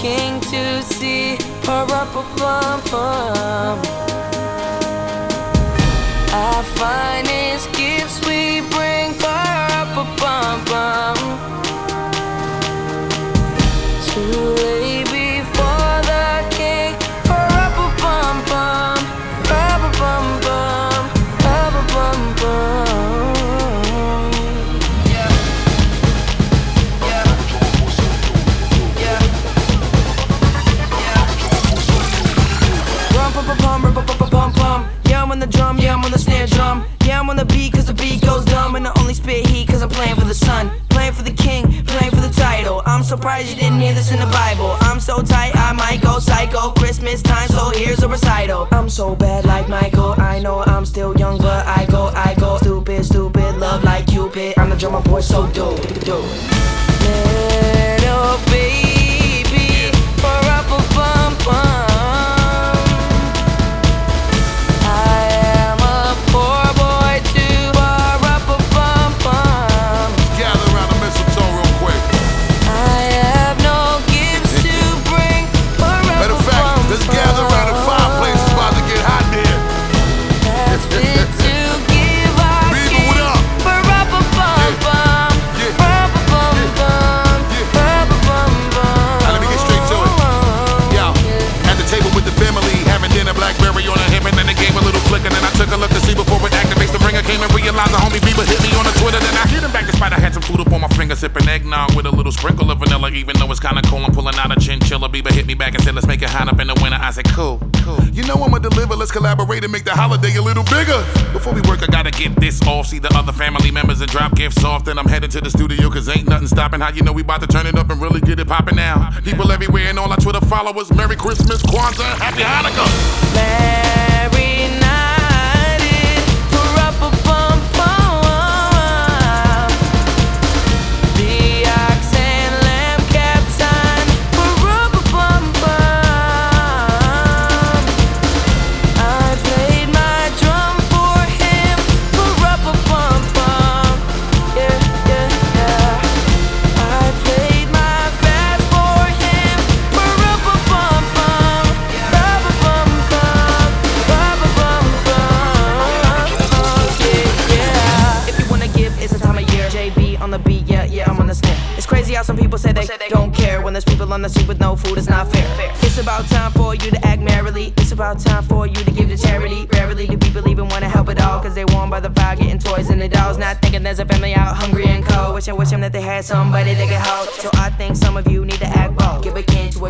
king to see her up a. on the drum, yeah, I'm on the snare drum. Yeah, I'm on the beat cause the beat goes dumb. And I only spit heat cause I'm playing for the sun. Playing for the king, playing for the title. I'm surprised you didn't hear this in the Bible. I'm so tight, I might go psycho. Christmas time, so here's a recital. I'm so bad like Michael. I know I'm still young, but I go, I go. Stupid, stupid, love like Cupid. I'm the drummer boy, so do, do. Sipping eggnog with a little sprinkle of vanilla. Even though it's kinda cold, I'm pulling out a chinchilla. Bieber hit me back and said, "Let's make it hot up in the winter." I said, "Cool, cool." You know I'ma deliver. Let's collaborate and make the holiday a little bigger. Before we work, I gotta get this off. See the other family members and drop gifts off. Then I'm headed to the studio, cause ain't nothing stopping. How you know we about to turn it up and really get it popping now? People everywhere and all our Twitter followers. Merry Christmas, Kwanzaa, Happy Hanukkah. On the beat, yeah, yeah, I'm on the snare. It's crazy how some people say they say they don't care when there's people on the street with no food. It's not fair. It's about time for you to act merrily. It's about time for you to give to charity. Rarely do people even wanna help at all, cause they warm by the fire, getting toys and the dolls. Not thinking there's a family out hungry and cold. Wishing, wishing that they had somebody they could hold. So I think some of you need to act bold. Give a can to a